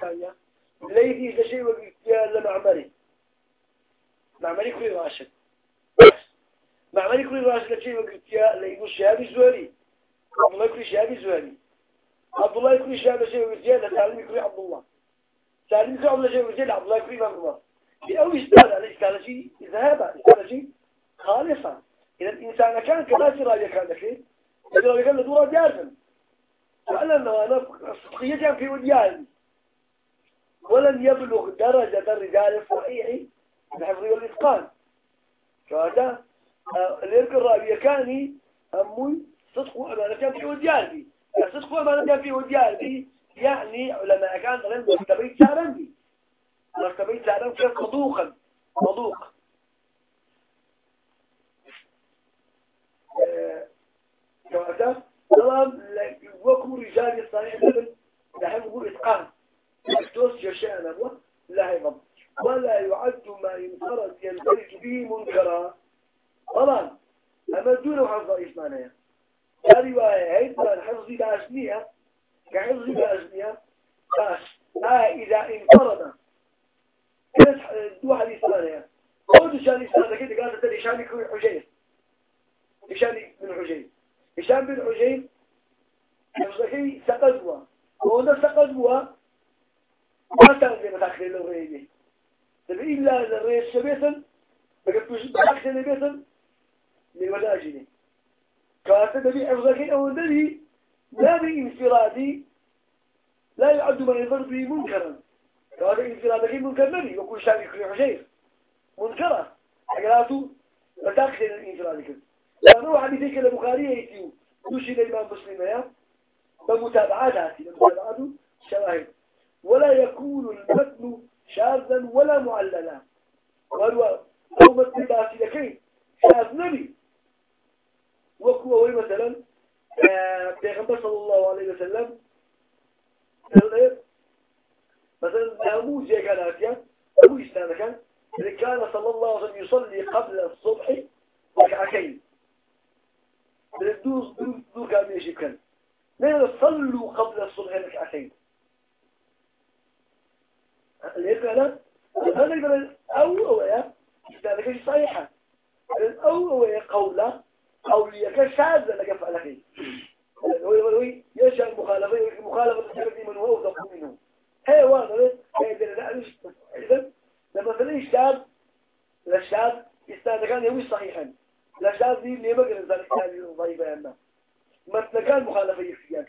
ثانية ليدي لشيء وقتيا لمعمري معمري كل راشد. معمري كل راشد لشيء وقتيا ليدو شهابي زوري عبد الله كل شهابي زوري عبد الله كل شهابي شيء وقتيا لتعلمي كل عبد الله. تعلمي كل عبد الله شيء وقتيا عبد الله كل عمر في أول إستاذ على شيء ذهابا شيء خالصا. إذا الإنسان كان كما سراجة كان لك إذا كان لدورة جارفا فعلا أنا صدقية في وديان. ولن يبلغ درجة الرجال الصحيح الحفظ والإتقان فهذا الإرك الرابية كان أمي صدق وأمانة كان في وديان صدق وأمانة كان في وديان يعني علماء كان غير مرتبين سارن بي. مرتبين سارن كان صدوقا صدوق. كما طبعا وكم رجال الصحيح يشاء نبوة لا يضم ولا يعد ما ينفرد يندرج به منكرا. طبعا أما دون حفظ إسمانية رواية هيدا الحفظ بأسنية كحفظ بأسنية بس آه إذا انفرد. كانت دو حديث إسمانية أو دشان إسمانية كده قالت الإشاني كل حجير إشاني من حجير هشام بن حجين حفظكي سقدوا وهنا سقدوا ما تعرف متأخر له ريجي تبي إلا الرئيس شبيثا بقتوش بأخر بيثا لولاجني كانت تبي حفظكي أو النبي لا بانفرادي لا يعد من يضر به منكرا. كانت انفرادك منكر نبي وكل شيء يكون حجير منكرا أقلاته وتأخر الانفرادك لأنه حديثك البخاري يتيو دوشي الإمام مسلم يا؟ بمتابعات هاتي بمتابعات شواهد. ولا يكون المتن شاذا ولا معللا. قالوا أو متن باسي لكي شاذ نبي. وكو وي مثلا بيغمبر صلى الله عليه وسلم مثلا ناموز يقال يا أبو إسلام كان كان صلى الله عليه وسلم يصلي قبل الصبح ركعتين. دوز دوز دو كان يجي كان. لا صلوا قبل الصبح ركعتين؟ أنا هذا لك صحيحة. أو قولة أو ليك شاذ لك فعلك يشاء مخالفة الشرع من هو وضع منه هي واضح إذا لما تلاقي شاذ للشاذ أستاذ كان يوي صحيحا. لا شاذ دي ليه بقى ذلك كان ضعيف عنا مثل كان مخالفة يفيا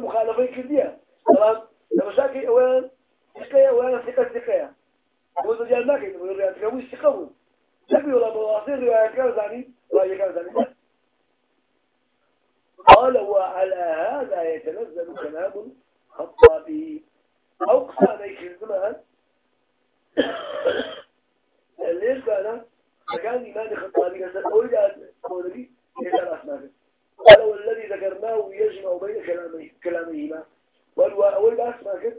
مخالفة خلاص لما قال وعلى هذا يتنزل كلام خطابي أو قصانيك الزمان ليش كان خطابي قال والذي ذكرناه يجمع بين كلامي كلامهما والأول أسمعك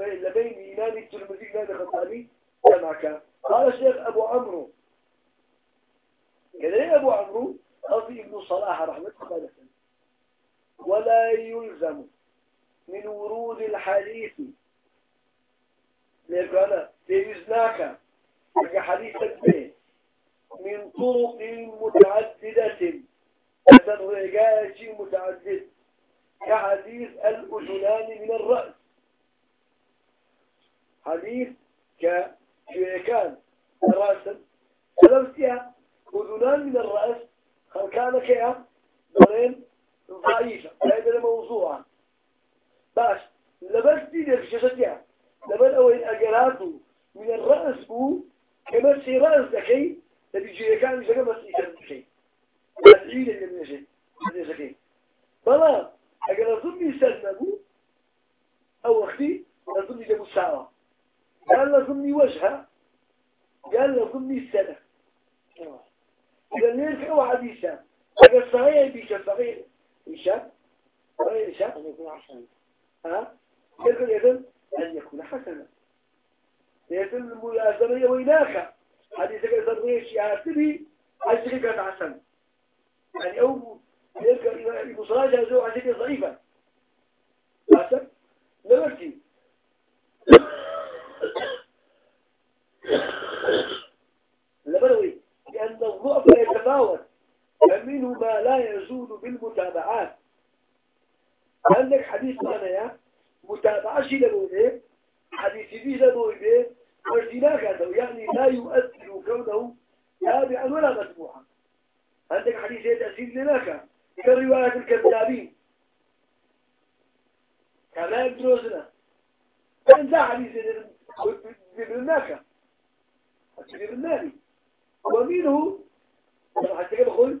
لبين إيمان الترمذي إيمان خطابي جمعك قال الشيخ أبو عمرو. كذلك أبو عمرو قصدي ابن صلاح رحمة الله ولا يلزم من ورود الحديث. أنا تيزناك كحديث به من طرق متعددة. تدرجات متعدد. كحديث الأذنان من الرأس. حديث كان رأسا. سلمتها أذنان من الرأس كان كيا ضرين ضعيفة هذا موضوعا. باش لبس دي في شاشتها لبس أول أجراته من الرأس بو كما سيراز ذكي الذي جاء كان يجري بس يجري ذكي اللي يجري ذكي قال وجهها قال ضمني سنة. إذا ليش هو حديثا أجر صغير بيش صغير إيشا صغير أن يكون حسنا ها؟ يقول إذن أن يكون حسنا. ليس الملازمة ويناك. حديثك إذا رغيش يعتبي عجلك حسن يعني أو يذكر إذا المصراجة زو عجلك ضعيفة. سببتي لبروي فمنه ما لا يزول بالمتابعات. عندك حديث معنا يا؟ متابعة شيء لبوي حديث فيه لبوي وارتلاك يعني لا يؤثر كونه تابعا ولا مسموعا. عندك حديث تأثير لناك كالرواية الكذابين. كما يدرسنا ذا حديث لناك حديث لناك ومنه حتى بقول